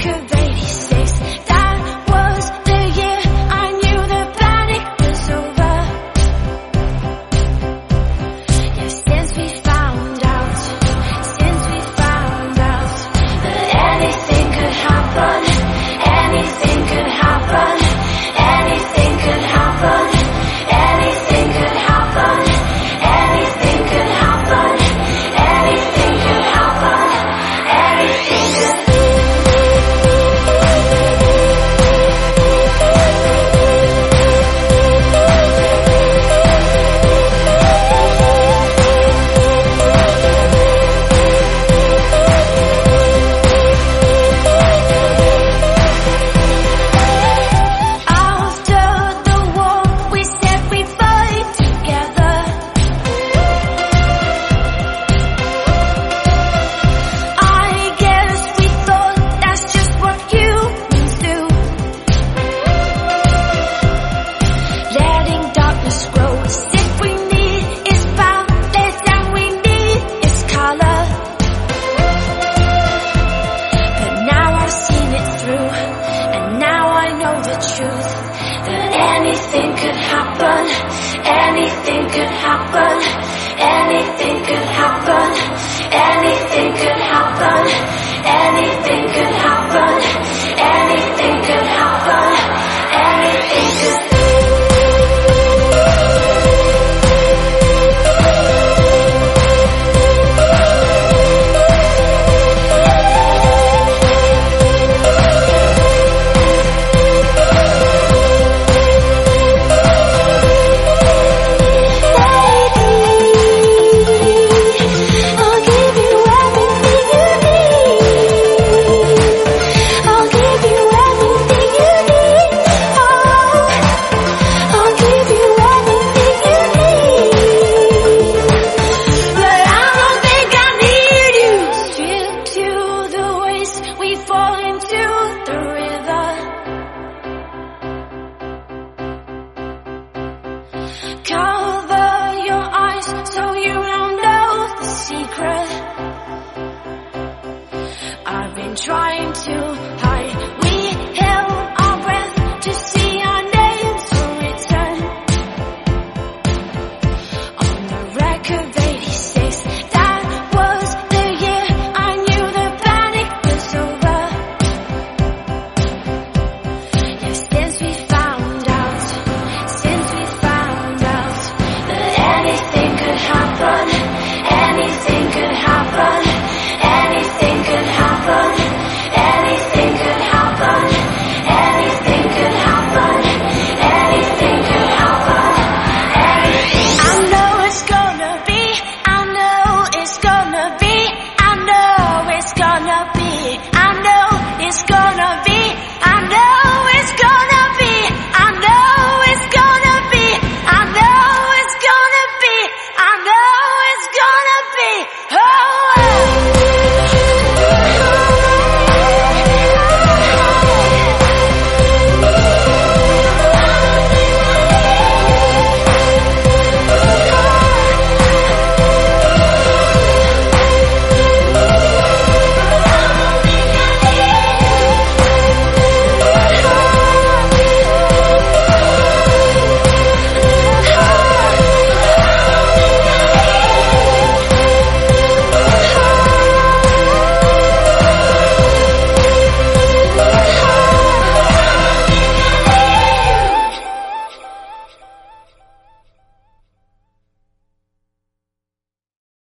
could anything could happen.